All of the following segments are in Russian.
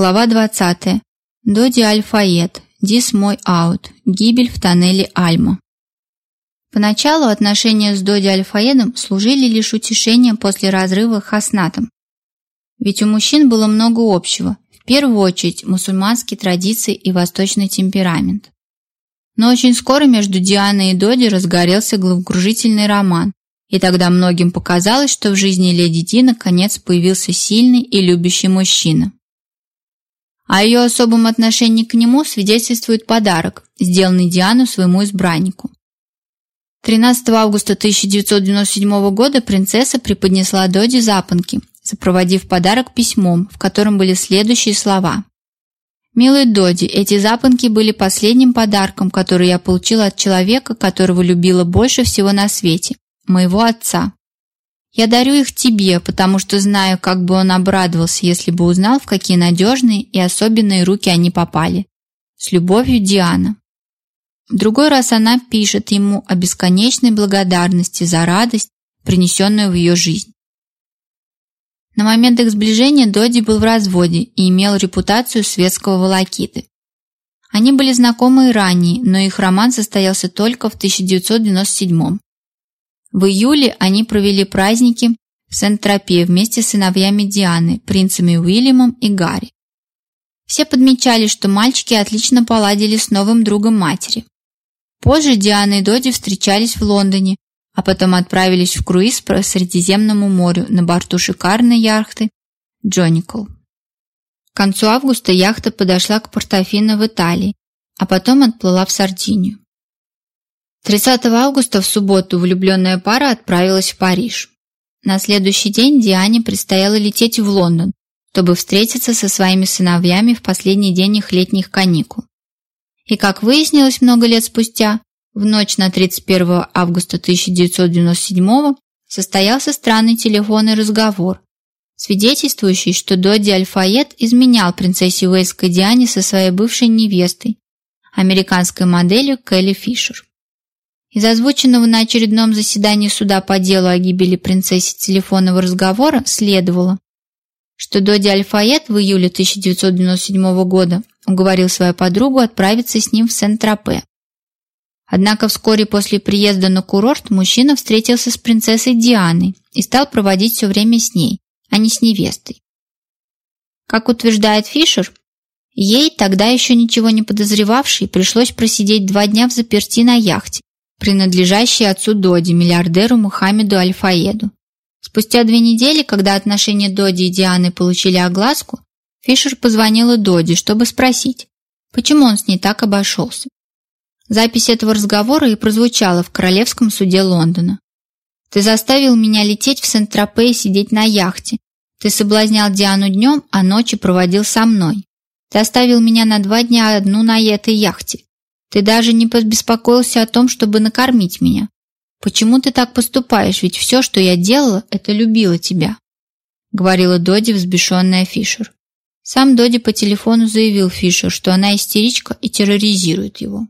Глава 20. Доди Аль-Фаед. Дис мой аут. Гибель в тоннеле Альма. Поначалу отношения с Доди Аль-Фаедом служили лишь утешением после разрыва Хаснатом. Ведь у мужчин было много общего, в первую очередь мусульманские традиции и восточный темперамент. Но очень скоро между Дианой и Доди разгорелся головокружительный роман, и тогда многим показалось, что в жизни леди Ди наконец появился сильный и любящий мужчина. О ее особом отношении к нему свидетельствует подарок, сделанный Диану своему избраннику. 13 августа 1997 года принцесса преподнесла Доди запонки, сопроводив подарок письмом, в котором были следующие слова. «Милый Доди, эти запонки были последним подарком, который я получила от человека, которого любила больше всего на свете, моего отца. Я дарю их тебе, потому что знаю, как бы он обрадовался, если бы узнал, в какие надежные и особенные руки они попали. С любовью, Диана. В другой раз она пишет ему о бесконечной благодарности за радость, принесенную в ее жизнь. На момент их сближения Доди был в разводе и имел репутацию светского волокиты. Они были знакомы и ранее, но их роман состоялся только в 1997 в июле они провели праздники в Сент-Тропе вместе с сыновьями Дианы, принцами Уильямом и Гарри. Все подмечали, что мальчики отлично поладили с новым другом матери. Позже Диана и Доди встречались в Лондоне, а потом отправились в круиз по Средиземному морю на борту шикарной яхты «Джоникл». К концу августа яхта подошла к Портофино в Италии, а потом отплыла в Сардинию. 30 августа в субботу влюбленная пара отправилась в Париж. На следующий день Диане предстояло лететь в Лондон, чтобы встретиться со своими сыновьями в последний день их летних каникул. И как выяснилось много лет спустя, в ночь на 31 августа 1997 состоялся странный телефонный разговор, свидетельствующий, что Додди Альфает изменял принцессе Уэльской Диане со своей бывшей невестой, американской моделью Келли Фишер. Из озвученного на очередном заседании суда по делу о гибели принцессы телефонного разговора следовало, что Доди Альфает в июле 1997 года уговорил свою подругу отправиться с ним в Сент-Тропе. Однако вскоре после приезда на курорт мужчина встретился с принцессой Дианой и стал проводить все время с ней, а не с невестой. Как утверждает Фишер, ей, тогда еще ничего не подозревавшей, пришлось просидеть два дня в заперти на яхте, принадлежащий отцу Доди, миллиардеру Мухаммеду Аль-Фаеду. Спустя две недели, когда отношения Доди и Дианы получили огласку, Фишер позвонила Доди, чтобы спросить, почему он с ней так обошелся. Запись этого разговора и прозвучала в Королевском суде Лондона. «Ты заставил меня лететь в Сент-Тропе и сидеть на яхте. Ты соблазнял Диану днем, а ночи проводил со мной. Ты оставил меня на два дня одну на этой яхте. Ты даже не побеспокоился о том, чтобы накормить меня. Почему ты так поступаешь? Ведь все, что я делала, это любила тебя», — говорила Доди, взбешенная Фишер. Сам Доди по телефону заявил Фишер, что она истеричка и терроризирует его.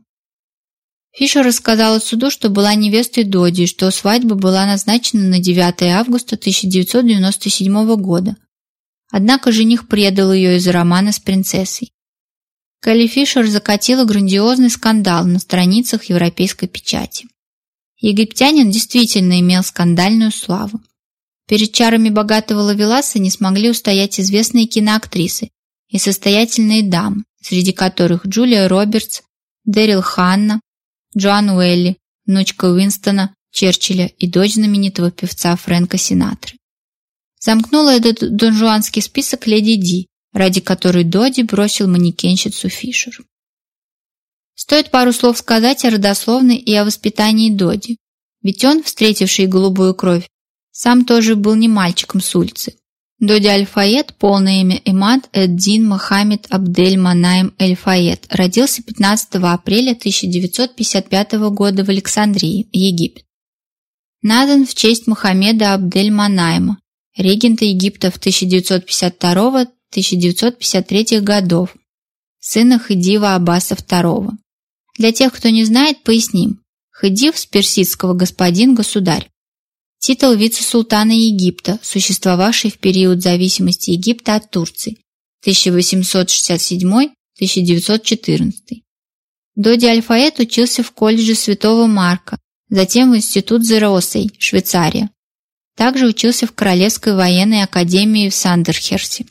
Фишер рассказала суду, что была невестой Доди, что свадьба была назначена на 9 августа 1997 года. Однако жених предал ее из-за романа с принцессой. Кэлли Фишер закатила грандиозный скандал на страницах европейской печати. Египтянин действительно имел скандальную славу. Перед чарами богатого лавеласа не смогли устоять известные киноактрисы и состоятельные дамы, среди которых Джулия Робертс, Дэрил Ханна, Джоан Уэлли, внучка Уинстона Черчилля и дочь знаменитого певца Фрэнка Синатры. Замкнула этот донжуанский список леди Ди, ради которой Доди бросил манекенщицу Фишер. Стоит пару слов сказать о родословной и о воспитании Доди, ведь он, встретивший голубую кровь, сам тоже был не мальчиком с улицы. Доди Аль-Фаед, полное имя Имад Эд-Дин Мохаммед Абдель Манаим Эль-Фаед, родился 15 апреля 1955 года в Александрии, Египет. Назван в честь Мухаммеда Абдель Манаима, регента Египта в 1952 1953 годов, сына Хидива Аббаса II. Для тех, кто не знает, поясним. Хидив с персидского господин-государь. Титул вице-султана Египта, существовавший в период зависимости Египта от Турции, 1867-1914. Доди Альфаэт учился в колледже Святого Марка, затем в институт Зеросей, Швейцария. Также учился в Королевской военной академии в Сандерхерсе.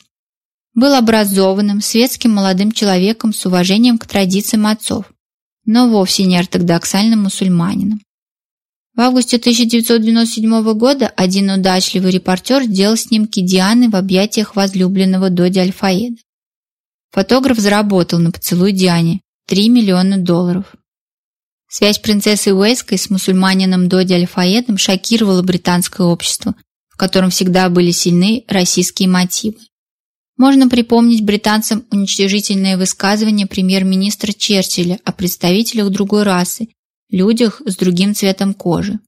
Был образованным, светским молодым человеком с уважением к традициям отцов, но вовсе не ортодоксальным мусульманином. В августе 1997 года один удачливый репортер сделал снимки Дианы в объятиях возлюбленного Доди Альфаеда. Фотограф заработал на поцелуй Диане 3 миллиона долларов. Связь принцессы Уэльской с мусульманином Доди Альфаедом шокировала британское общество, в котором всегда были сильны российские мотивы. Можно припомнить британцам уничтожительное высказывание премьер-министра Черчилля о представителях другой расы, людях с другим цветом кожи.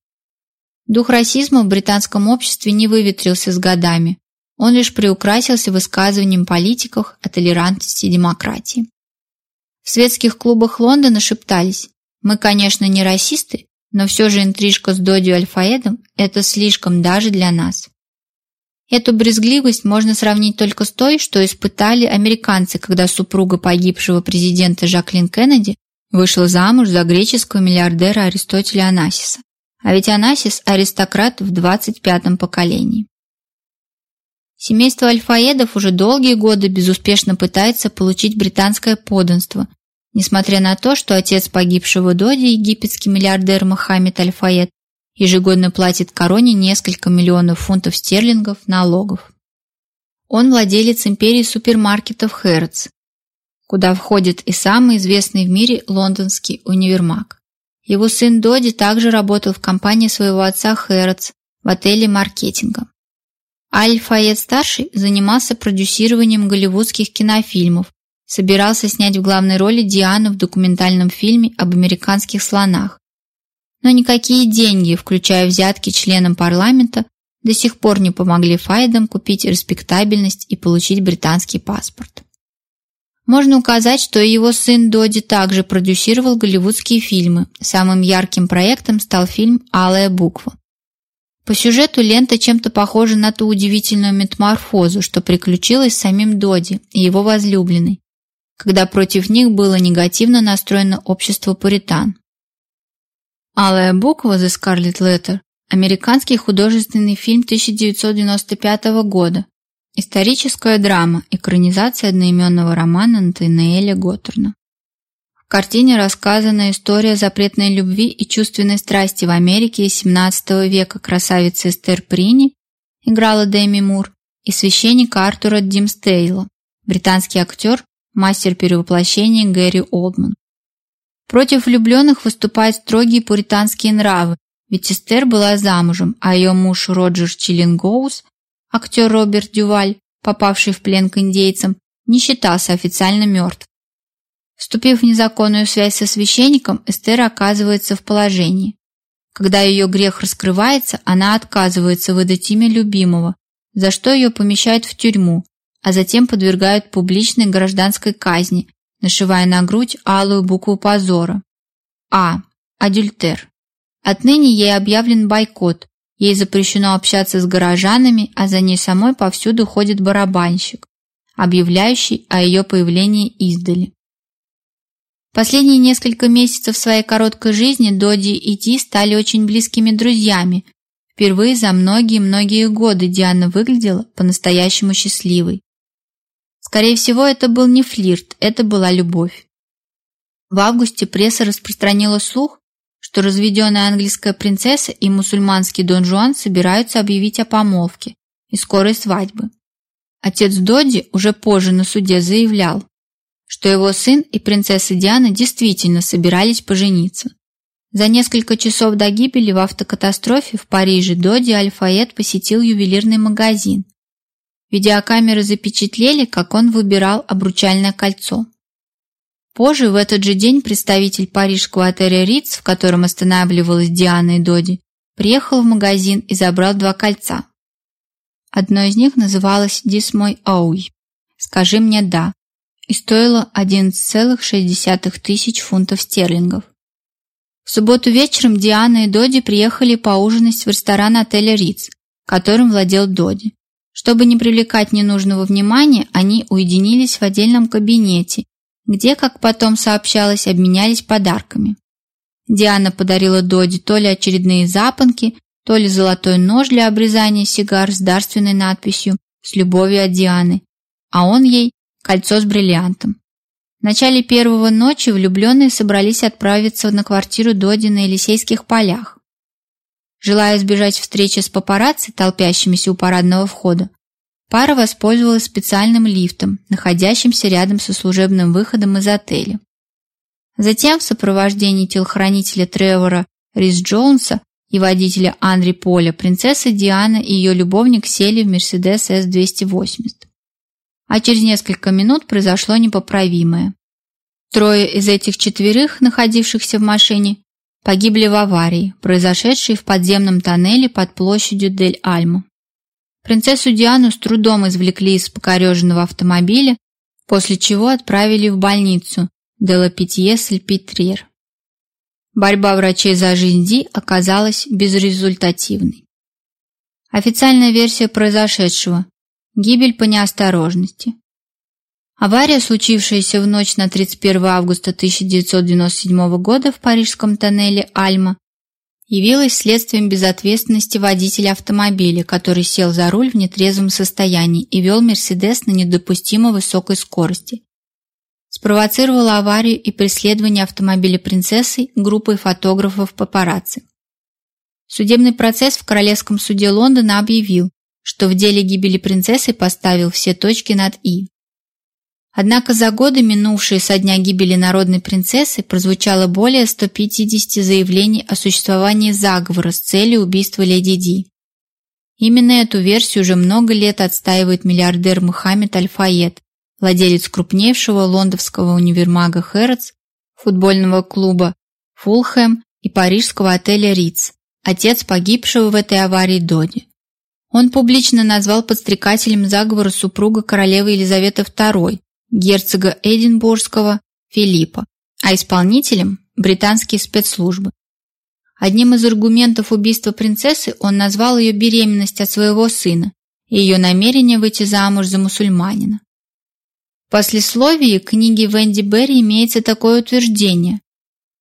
Дух расизма в британском обществе не выветрился с годами, он лишь приукрасился высказыванием политиков о толерантности и демократии. В светских клубах Лондона шептались мы, конечно, не расисты, но все же интрижка с Додью Альфаэдом – это слишком даже для нас. Эту брезгливость можно сравнить только с той, что испытали американцы, когда супруга погибшего президента Жаклин Кеннеди вышла замуж за греческого миллиардера Аристотеля Анасиса. А ведь Анасис – аристократ в 25-м поколении. Семейство альфаедов уже долгие годы безуспешно пытается получить британское подданство – Несмотря на то, что отец погибшего Доди, египетский миллиардер Мохаммед Аль-Фаед, ежегодно платит короне несколько миллионов фунтов стерлингов налогов. Он владелец империи супермаркетов Хэротс, куда входит и самый известный в мире лондонский универмаг. Его сын Доди также работал в компании своего отца Хэротс в отеле маркетинга. Аль-Фаед-старший занимался продюсированием голливудских кинофильмов, собирался снять в главной роли Диану в документальном фильме об американских слонах. Но никакие деньги, включая взятки членам парламента, до сих пор не помогли Файдам купить респектабельность и получить британский паспорт. Можно указать, что его сын Доди также продюсировал голливудские фильмы. Самым ярким проектом стал фильм «Алая буква». По сюжету лента чем-то похожа на ту удивительную метаморфозу, что приключилось с самим Доди и его возлюбленной, когда против них было негативно настроено общество пуритан. «Алая буква» The Scarlet Letter – американский художественный фильм 1995 года, историческая драма, экранизация одноименного романа Натанаэля Готтерна. В картине рассказана история запретной любви и чувственной страсти в Америке XVII века красавицы Эстер Прини, играла Дэми Мур, и священника Артура Димстейла, британский актер, мастер перевоплощения Гэри Олдман. Против влюбленных выступают строгие пуританские нравы, ведь Эстер была замужем, а ее муж Роджер Чиллингоус, актер Роберт Дюваль, попавший в плен к индейцам, не считался официально мертв. Вступив в незаконную связь со священником, Эстер оказывается в положении. Когда ее грех раскрывается, она отказывается выдать имя любимого, за что ее помещают в тюрьму, а затем подвергают публичной гражданской казни, нашивая на грудь алую букву позора. А. Адюльтер. Отныне ей объявлен бойкот. Ей запрещено общаться с горожанами, а за ней самой повсюду ходит барабанщик, объявляющий о ее появлении издали. Последние несколько месяцев своей короткой жизни Доди и Ди стали очень близкими друзьями. Впервые за многие-многие годы Диана выглядела по-настоящему счастливой. Скорее всего, это был не флирт, это была любовь. В августе пресса распространила слух, что разведенная английская принцесса и мусульманский Дон Жуан собираются объявить о помолвке и скорой свадьбы. Отец Доди уже позже на суде заявлял, что его сын и принцесса Диана действительно собирались пожениться. За несколько часов до гибели в автокатастрофе в Париже Доди Альфаэт посетил ювелирный магазин, Видеокамеры запечатлели, как он выбирал обручальное кольцо. Позже, в этот же день, представитель парижского отеля Ritz, в котором останавливалась Диана и Доди, приехал в магазин и забрал два кольца. Одно из них называлось «Дис мой ауй» – «Скажи мне да» и стоило 11,6 тысяч фунтов стерлингов. В субботу вечером Диана и Доди приехали поужинать в ресторан отеля Ritz, которым владел Доди. Чтобы не привлекать ненужного внимания, они уединились в отдельном кабинете, где, как потом сообщалось, обменялись подарками. Диана подарила Доди то ли очередные запонки, то ли золотой нож для обрезания сигар с дарственной надписью «С любовью от Дианы», а он ей кольцо с бриллиантом. В начале первого ночи влюбленные собрались отправиться на квартиру Доди на Елисейских полях. Желая избежать встречи с папарацци, толпящимися у парадного входа, пара воспользовалась специальным лифтом, находящимся рядом со служебным выходом из отеля. Затем в сопровождении телохранителя Тревора Рис Джонса и водителя Андре Поля принцесса Диана и ее любовник сели в Мерседес С-280. А через несколько минут произошло непоправимое. Трое из этих четверых, находившихся в машине, погибли в аварии, произошедшей в подземном тоннеле под площадью Дель-Альмо. Принцессу Диану с трудом извлекли из покореженного автомобиля, после чего отправили в больницу Делапитье-Сальпитрир. Борьба врачей за жизнь Ди оказалась безрезультативной. Официальная версия произошедшего – гибель по неосторожности. Авария, случившаяся в ночь на 31 августа 1997 года в парижском тоннеле Альма, явилась следствием безответственности водителя автомобиля, который сел за руль в нетрезвом состоянии и вел Мерседес на недопустимо высокой скорости спровоцировала аварию и преследование автомобиля принцессы группой фотографов папарацци. Судебный процесс в Королевском суде Лондона объявил, что в деле гибели принцессы поставил все точки над «и». Однако за годы, минувшие со дня гибели народной принцессы, прозвучало более 150 заявлений о существовании заговора с целью убийства леди Ди. Именно эту версию уже много лет отстаивает миллиардер Мухаммед Аль-Файед, владелец крупнейшего лондонского универмага Хэрротс, футбольного клуба Фулхэм и парижского отеля Риц, отец погибшего в этой аварии Доди. Он публично назвал подстрекателем заговора супруга королевы Елизаветы II, герцога Эдинбургского Филиппа, а исполнителем – британские спецслужбы. Одним из аргументов убийства принцессы он назвал ее беременность от своего сына и ее намерение выйти замуж за мусульманина. В послесловии книги Венди Берри имеется такое утверждение.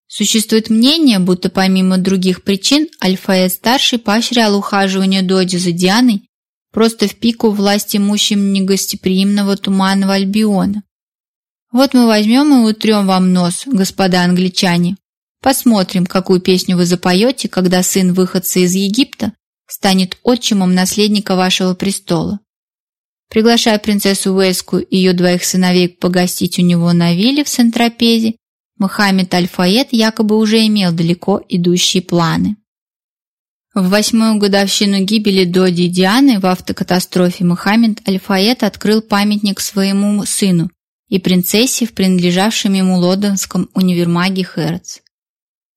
Существует мнение, будто помимо других причин Альфаэд-старший поощрял ухаживание Доди за Дианой просто в пику власти имущим негостеприимного туманного Альбиона. Вот мы возьмем и утрем вам нос, господа англичане. Посмотрим, какую песню вы запоете, когда сын выходца из Египта станет отчимом наследника вашего престола. Приглашая принцессу Уэльскую и ее двоих сыновей погостить у него на вилле в Сент-Тропезе, Мухаммед Аль-Фаед якобы уже имел далеко идущие планы. В восьмую годовщину гибели Доди Дианы в автокатастрофе Мухаммед Аль-Фаед открыл памятник своему сыну и принцессе в принадлежавшем ему лондонском универмаге Хэрротс.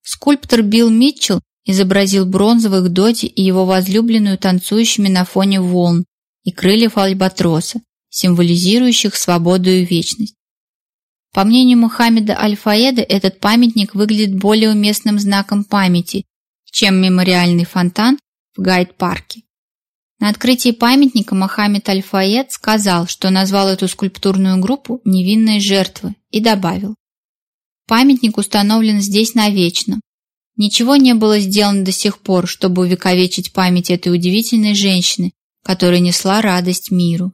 Скульптор Билл Митчелл изобразил бронзовых Доди и его возлюбленную танцующими на фоне волн, и крыльев альбатроса, символизирующих свободу и вечность. По мнению Мухаммеда Аль-Фаеда, этот памятник выглядит более уместным знаком памяти, чем мемориальный фонтан в Гайд-парке. На открытии памятника Мухаммед Аль-Фаед сказал, что назвал эту скульптурную группу «Невинные жертвы» и добавил «Памятник установлен здесь навечно. Ничего не было сделано до сих пор, чтобы увековечить память этой удивительной женщины, которая несла радость миру.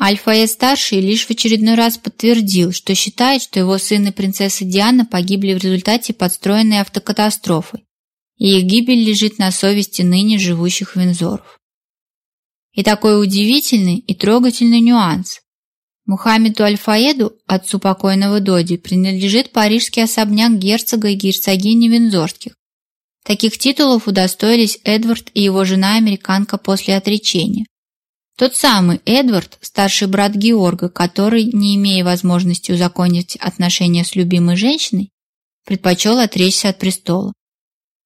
Альфа-Е-старший лишь в очередной раз подтвердил, что считает, что его сын и принцесса Диана погибли в результате подстроенной автокатастрофы, их гибель лежит на совести ныне живущих Винзоров. И такой удивительный и трогательный нюанс. Мухаммеду Альфаеду, отцу покойного Доди, принадлежит парижский особняк герцога и герцогини Винзорских, Таких титулов удостоились Эдвард и его жена-американка после отречения. Тот самый Эдвард, старший брат Георга, который, не имея возможности узаконить отношения с любимой женщиной, предпочел отречься от престола.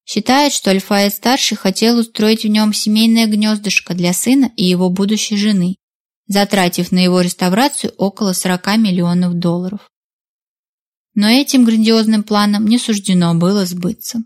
Считает, что Альфаэд-старший хотел устроить в нем семейное гнездышко для сына и его будущей жены, затратив на его реставрацию около 40 миллионов долларов. Но этим грандиозным планом не суждено было сбыться.